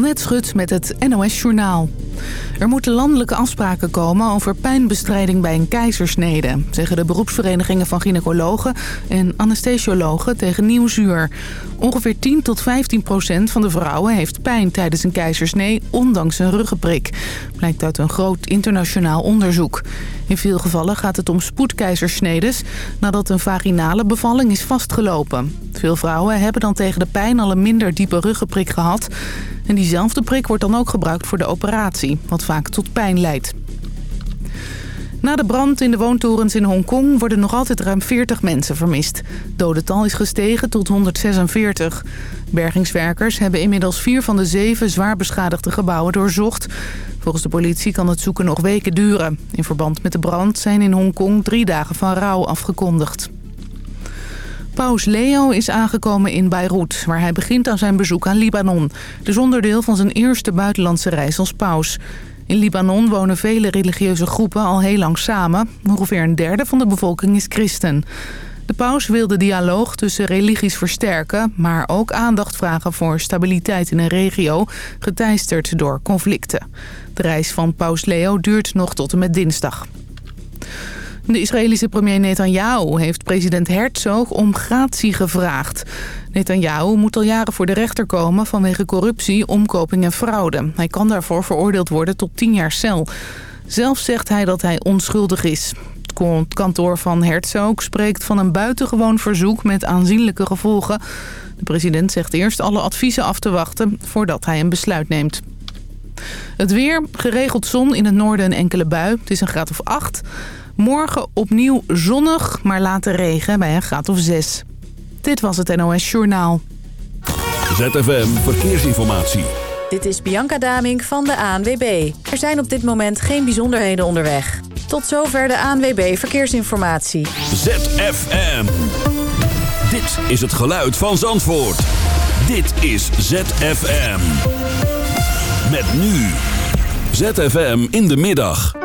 Annette Schut met het NOS Journaal. Er moeten landelijke afspraken komen over pijnbestrijding bij een keizersnede... zeggen de beroepsverenigingen van gynaecologen en anesthesiologen tegen Nieuwsuur. Ongeveer 10 tot 15 procent van de vrouwen heeft pijn tijdens een keizersnee... ondanks een ruggenprik, blijkt uit een groot internationaal onderzoek. In veel gevallen gaat het om spoedkeizersnedes nadat een vaginale bevalling is vastgelopen. Veel vrouwen hebben dan tegen de pijn al een minder diepe ruggenprik gehad... En diezelfde prik wordt dan ook gebruikt voor de operatie, wat vaak tot pijn leidt. Na de brand in de woontorens in Hongkong worden nog altijd ruim 40 mensen vermist. Dodental is gestegen tot 146. Bergingswerkers hebben inmiddels vier van de zeven zwaar beschadigde gebouwen doorzocht. Volgens de politie kan het zoeken nog weken duren. In verband met de brand zijn in Hongkong drie dagen van rouw afgekondigd. Paus Leo is aangekomen in Beirut, waar hij begint aan zijn bezoek aan Libanon. Dus onderdeel van zijn eerste buitenlandse reis als paus. In Libanon wonen vele religieuze groepen al heel lang samen. Ongeveer een derde van de bevolking is christen. De paus wil de dialoog tussen religies versterken... maar ook aandacht vragen voor stabiliteit in een regio... geteisterd door conflicten. De reis van paus Leo duurt nog tot en met dinsdag. De Israëlische premier Netanyahu heeft president Herzog om gratie gevraagd. Netanyahu moet al jaren voor de rechter komen vanwege corruptie, omkoping en fraude. Hij kan daarvoor veroordeeld worden tot 10 jaar cel. Zelf zegt hij dat hij onschuldig is. Het kantoor van Herzog spreekt van een buitengewoon verzoek met aanzienlijke gevolgen. De president zegt eerst alle adviezen af te wachten voordat hij een besluit neemt. Het weer, geregeld zon in het noorden een enkele bui. Het is een graad of 8. Morgen opnieuw zonnig, maar later regen bij een graad of 6. Dit was het NOS Journaal. ZFM Verkeersinformatie. Dit is Bianca Damink van de ANWB. Er zijn op dit moment geen bijzonderheden onderweg. Tot zover de ANWB Verkeersinformatie. ZFM. Dit is het geluid van Zandvoort. Dit is ZFM. Met nu. ZFM in de middag.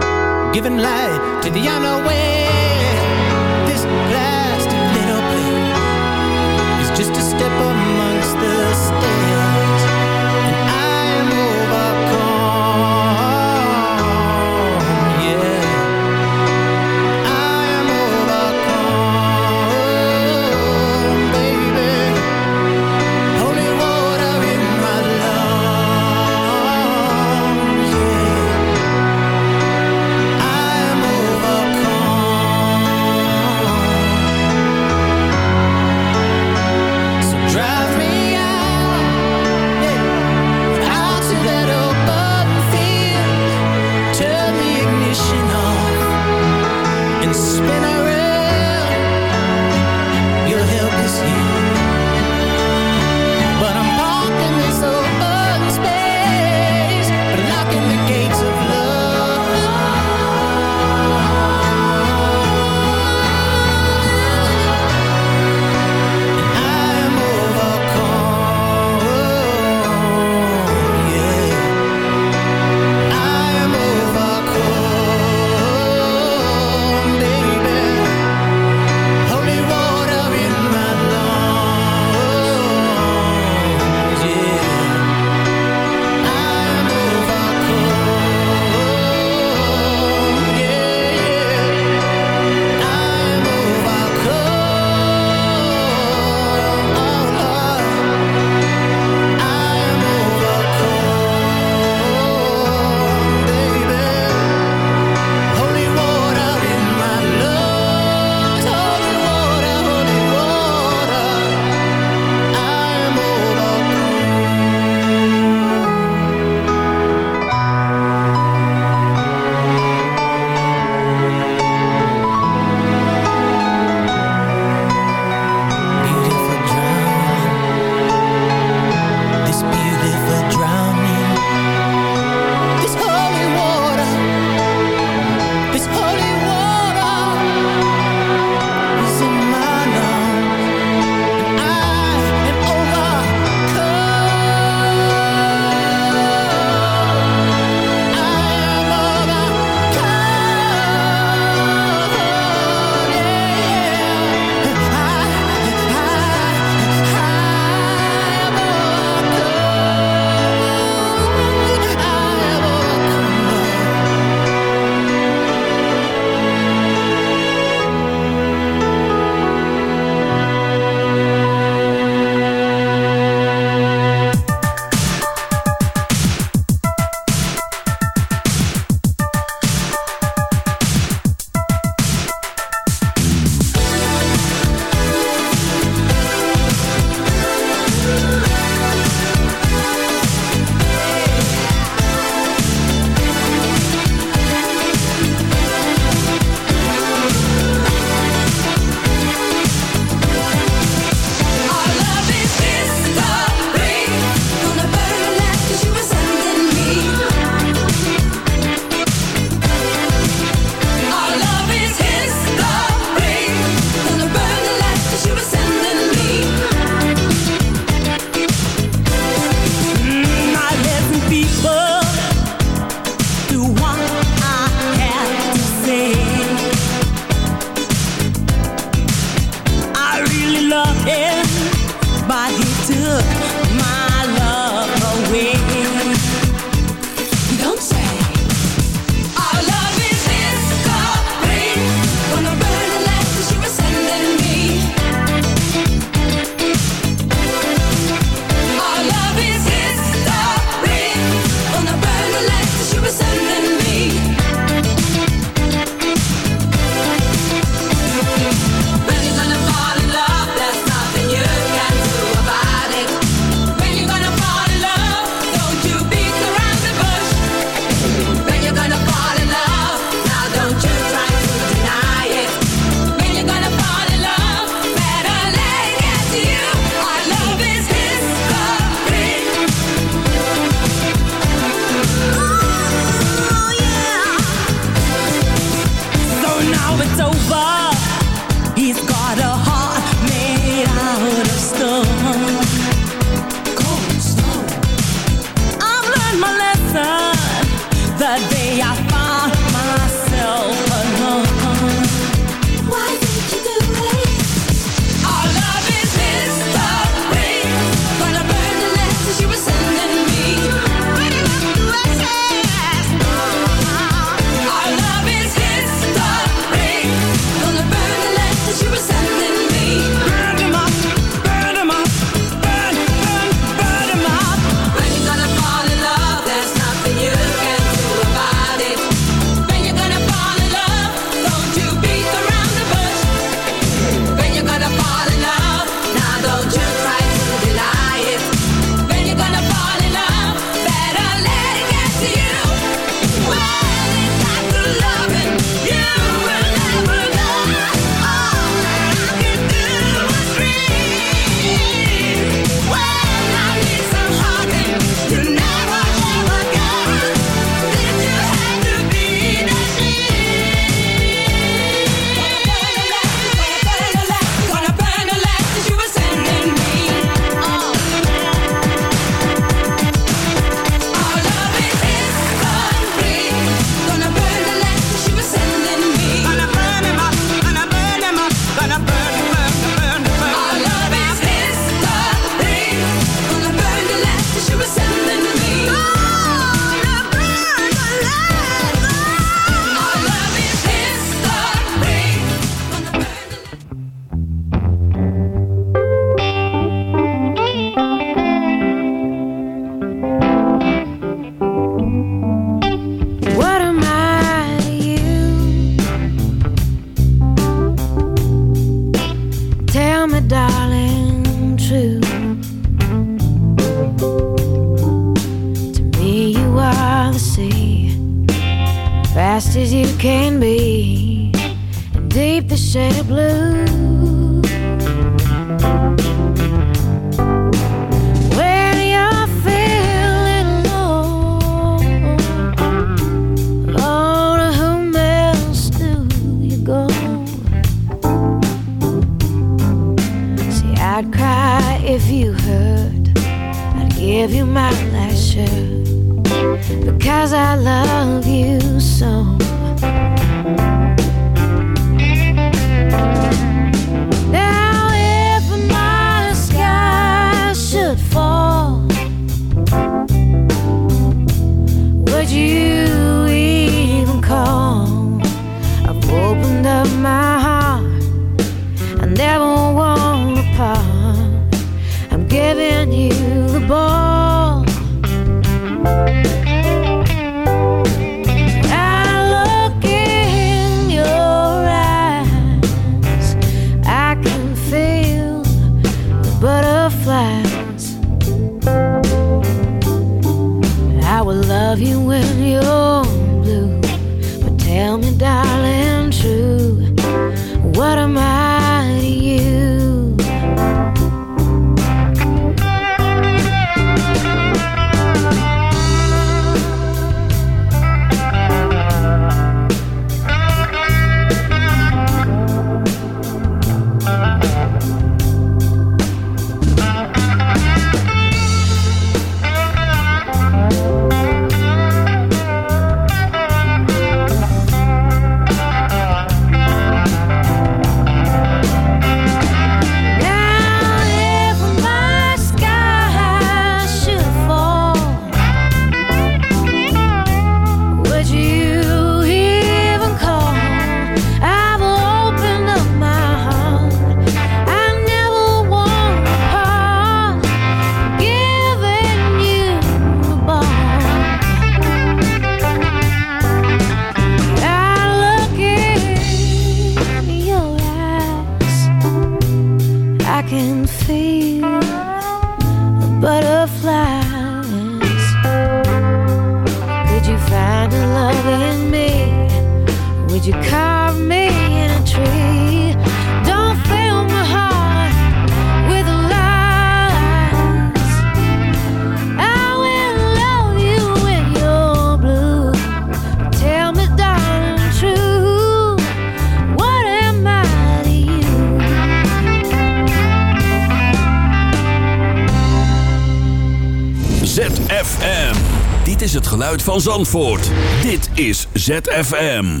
het geluid van Zandvoort. Dit is ZFM.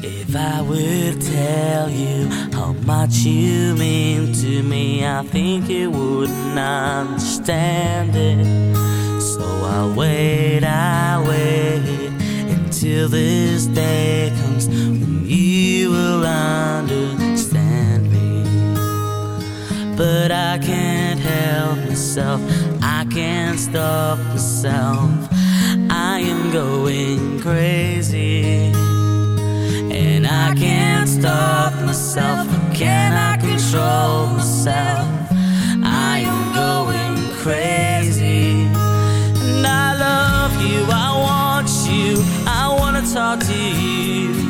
If I would tell you how much you mean to me, I think you wouldn't understand it. So I wait, I wait until this day comes. but I can't help myself. I can't stop myself. I am going crazy, and I can't stop myself. Can I control myself? I am going crazy, and I love you. I want you. I wanna talk to you.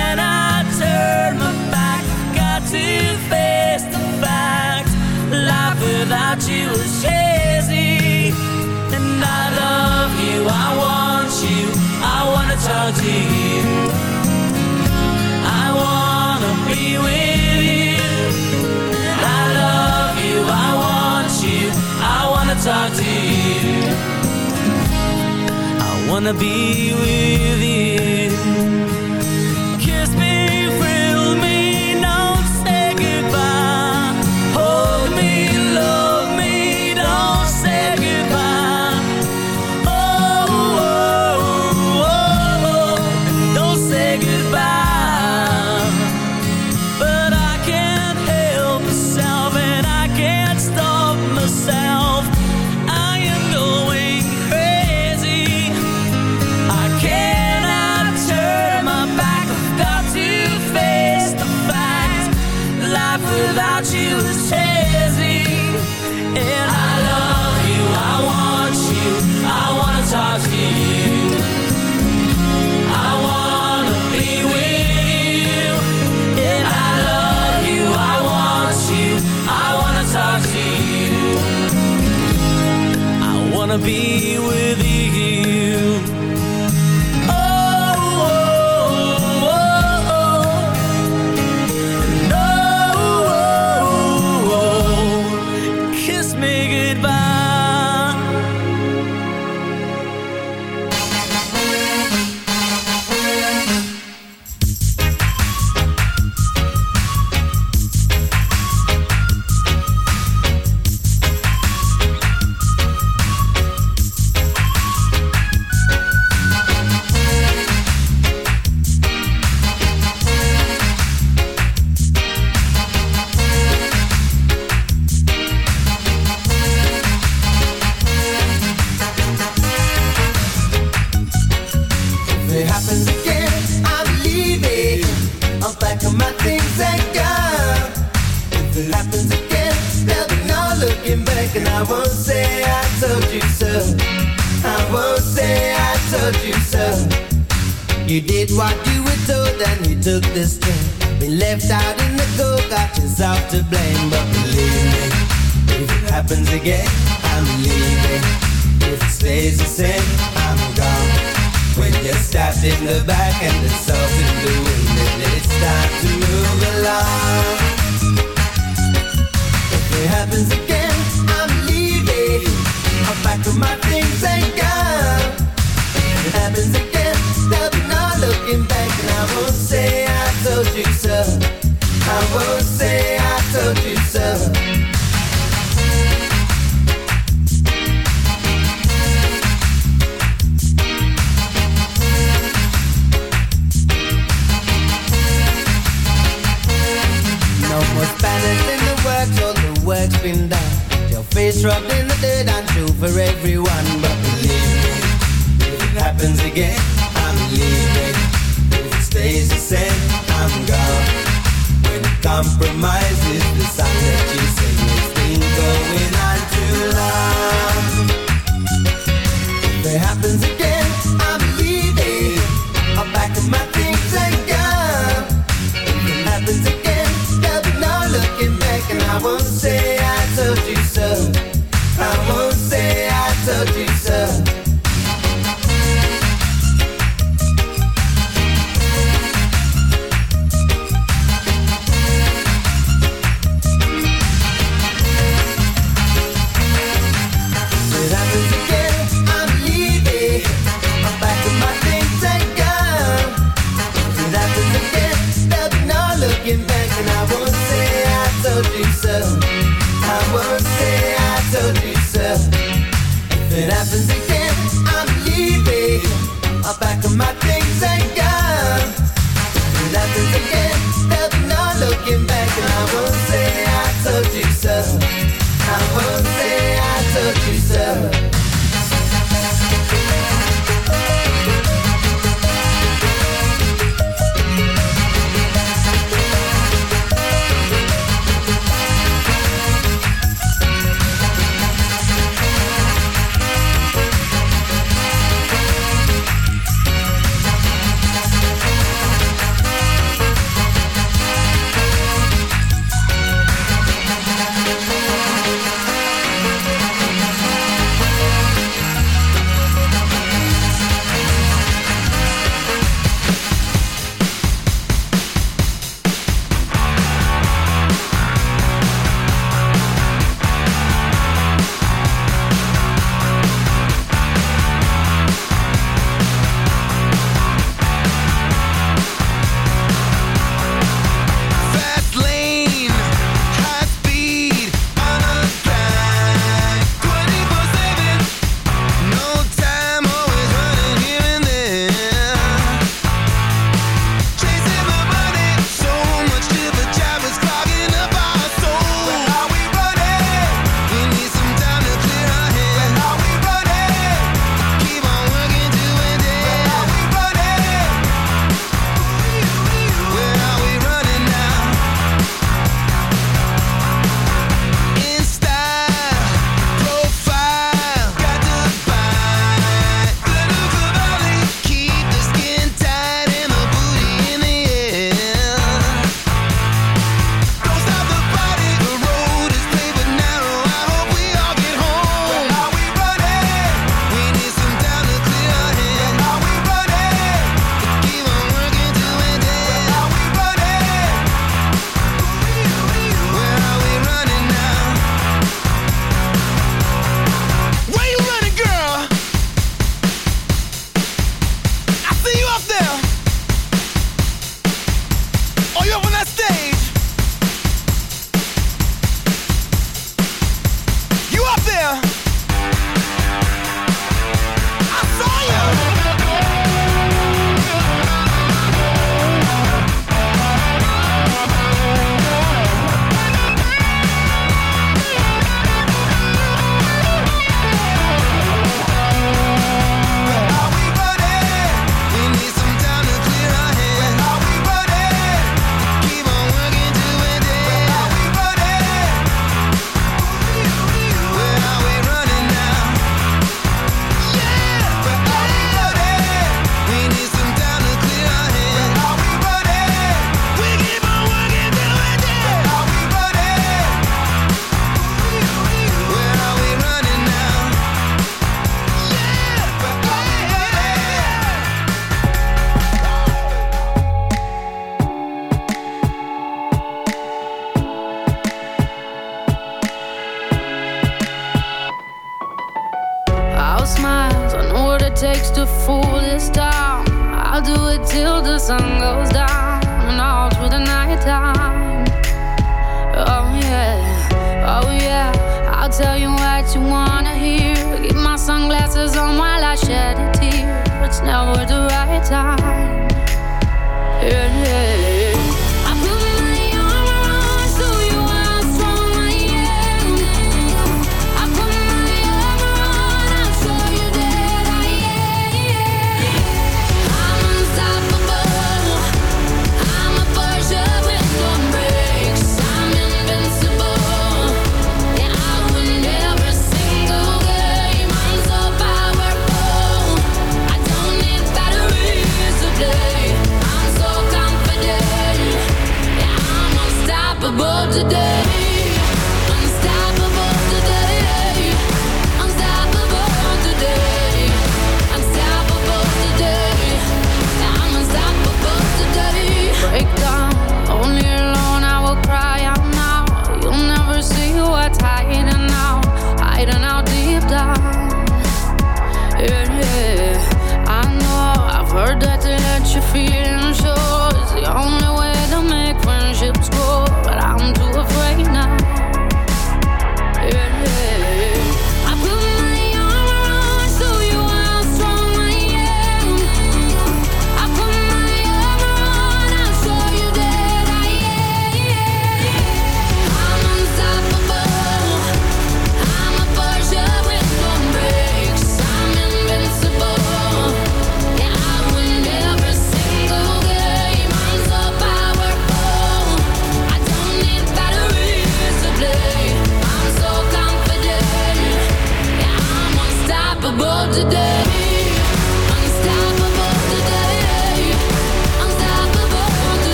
wanna be with you say I told you so.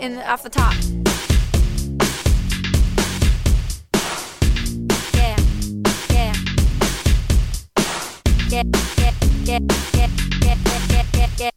in off the top. Yeah, Yeah, yeah, yeah, yeah, yeah, yeah, yeah, yeah, yeah.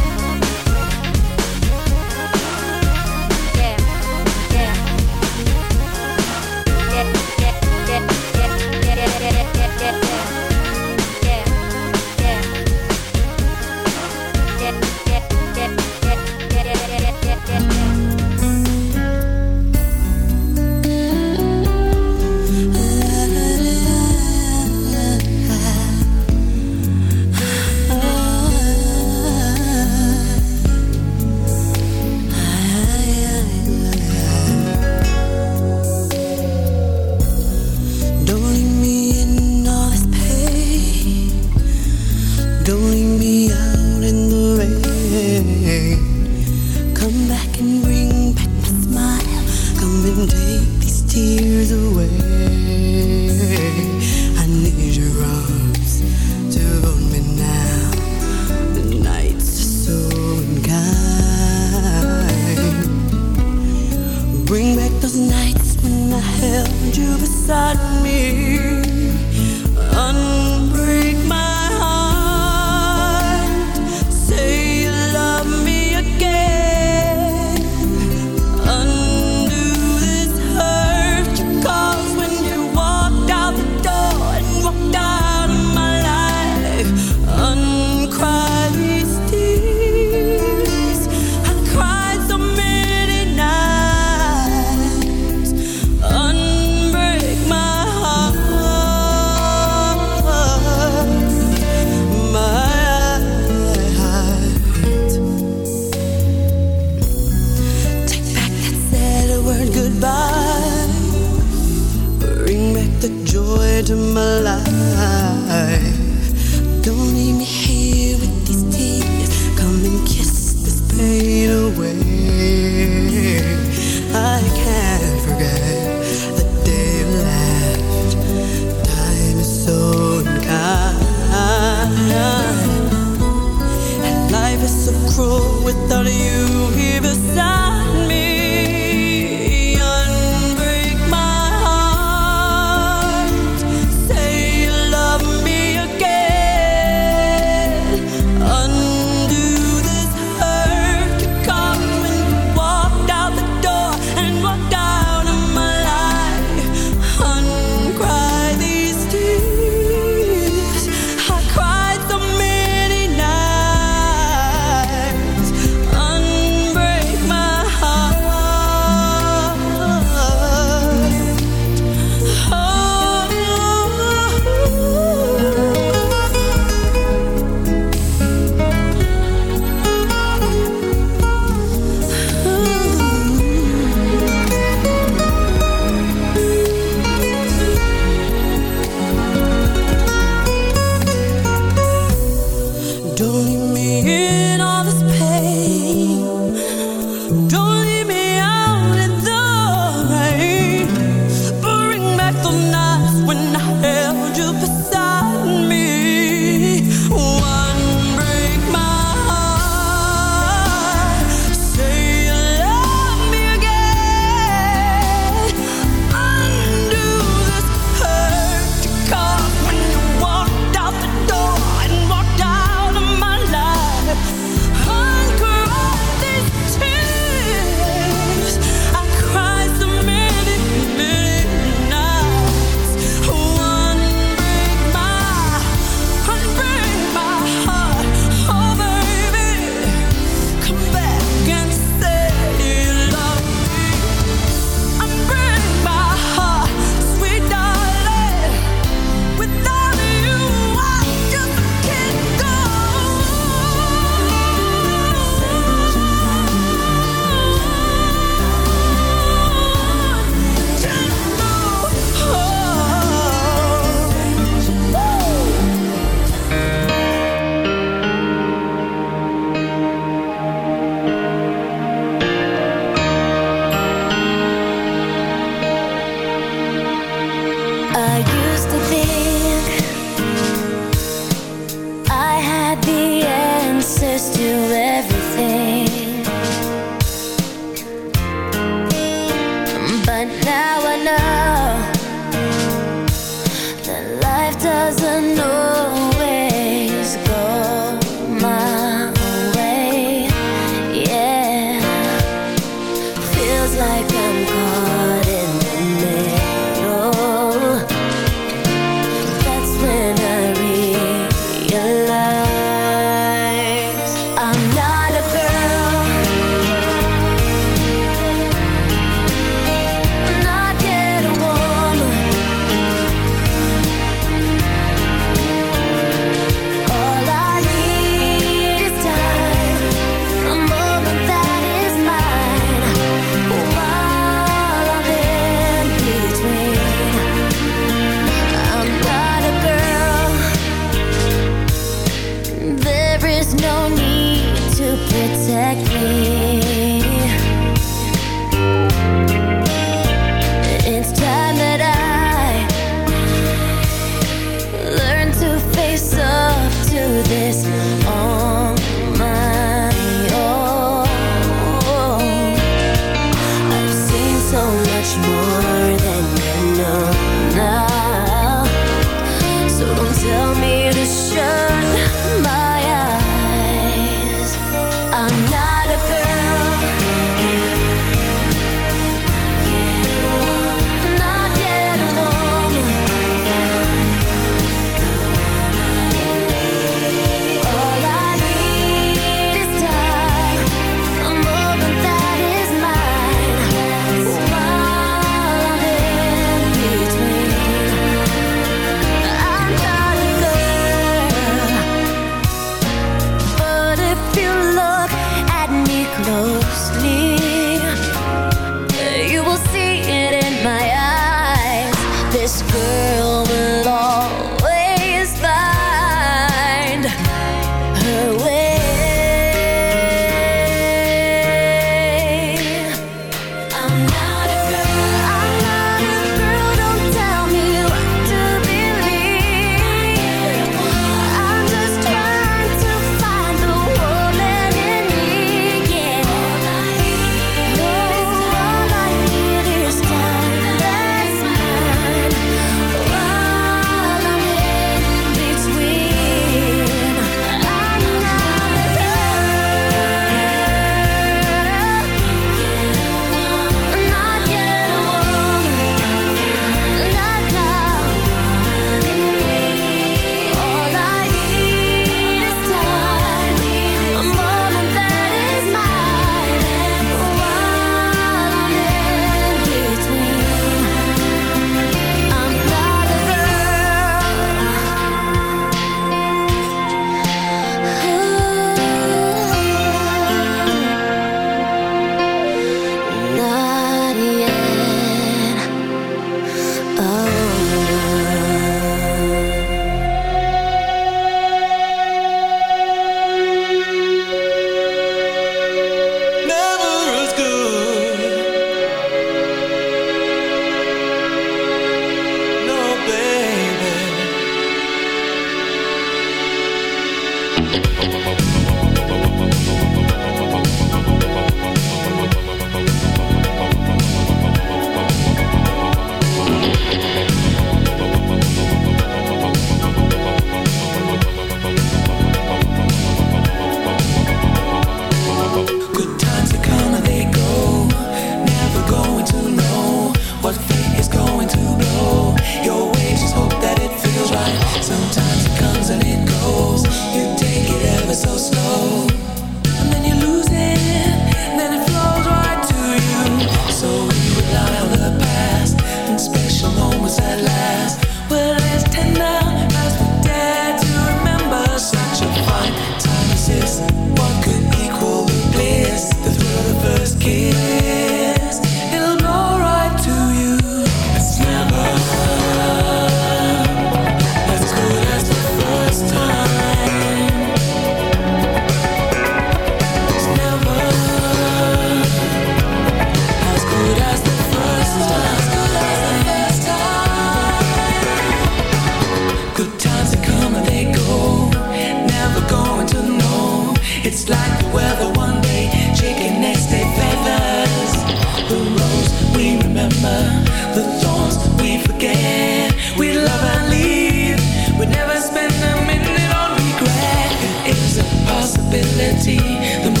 The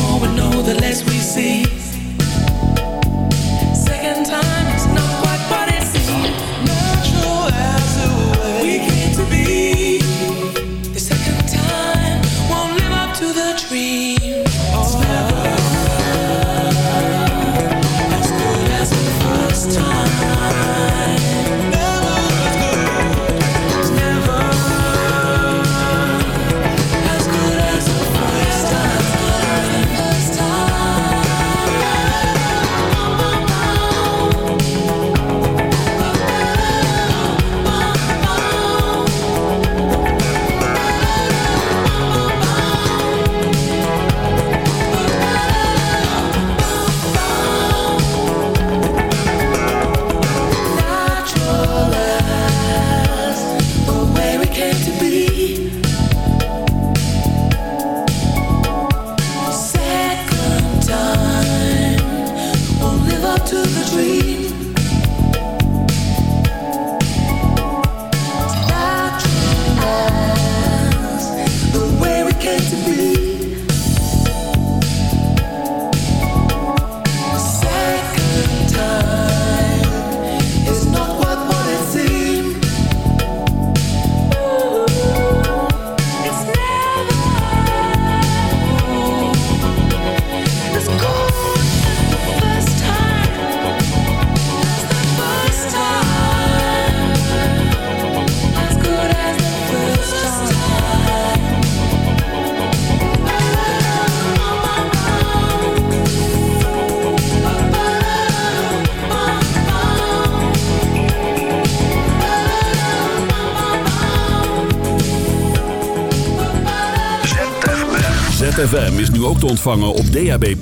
ZFM is nu ook te ontvangen op DAB+.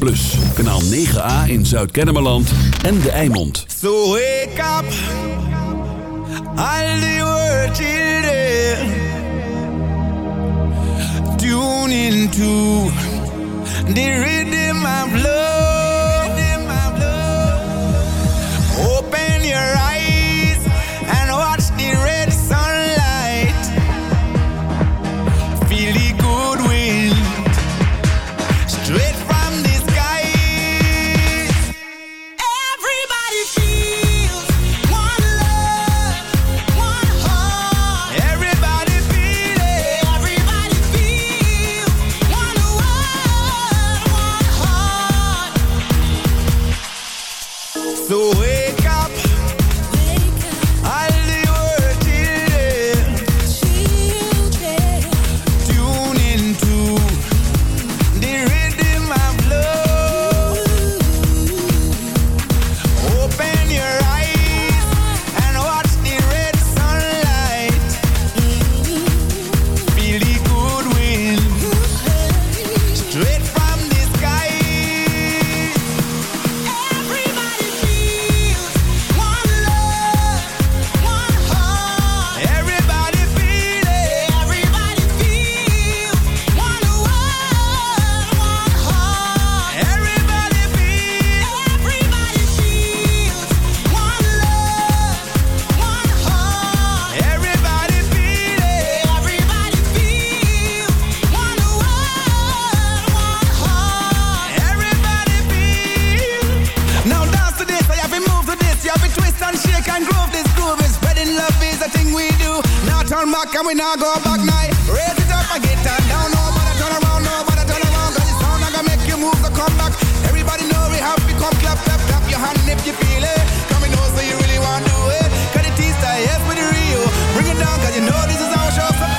Kanaal 9A in Zuid-Kennemerland en De Eimond. So wake up, all the children. Tune into the rhythm of love. is the thing we do. Now turn back and we now go back night. Raise it up and get down. Down no, turn around, nobody turn around. Cause it's sound like I make you move the so come back. Everybody know we have to come clap, clap, clap your hand if you feel it. Come and know so you really want to do it. Cause the T-style, yes, with the real. Bring it down cause you know this is our show. So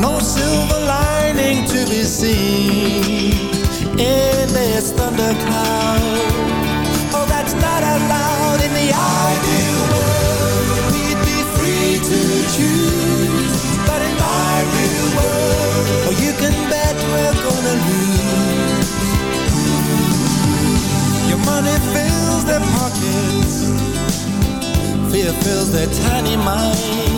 No silver lining to be seen in this thundercloud. Oh, that's not allowed in the ideal world. We'd be free to choose, but in my real world, oh, you can bet we're gonna lose. Your money fills their pockets, fear fills their tiny minds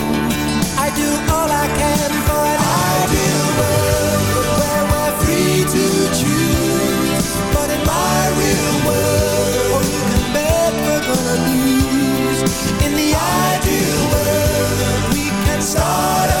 start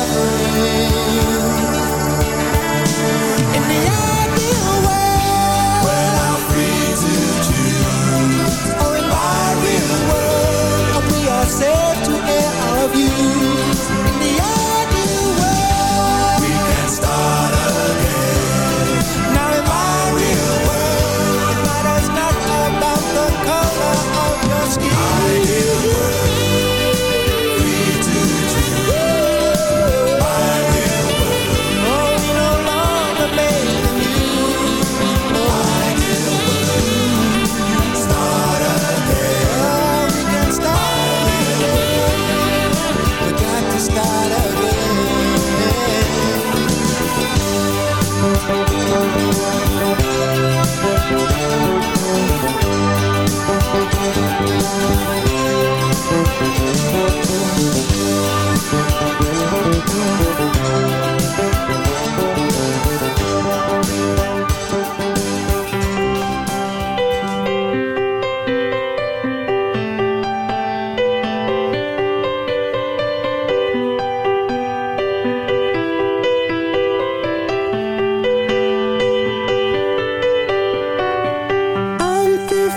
suffering In the end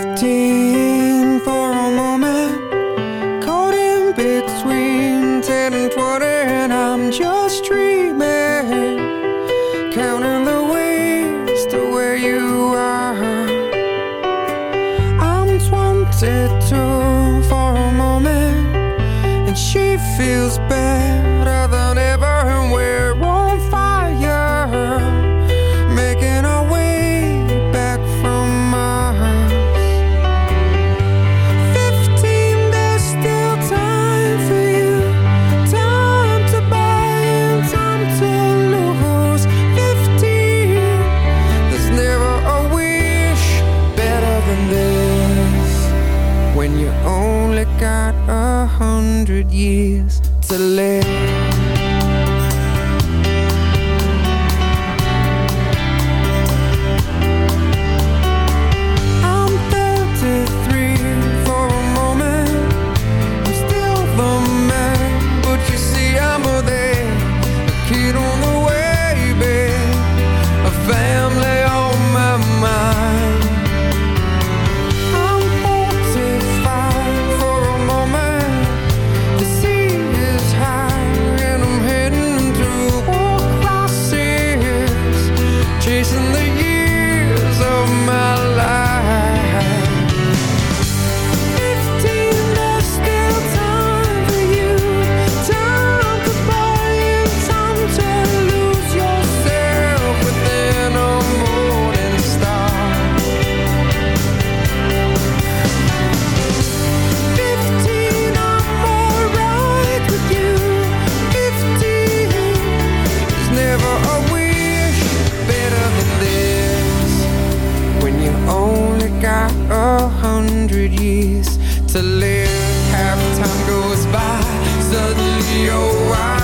drifting hundred years to live. Half time goes by, suddenly you're wild.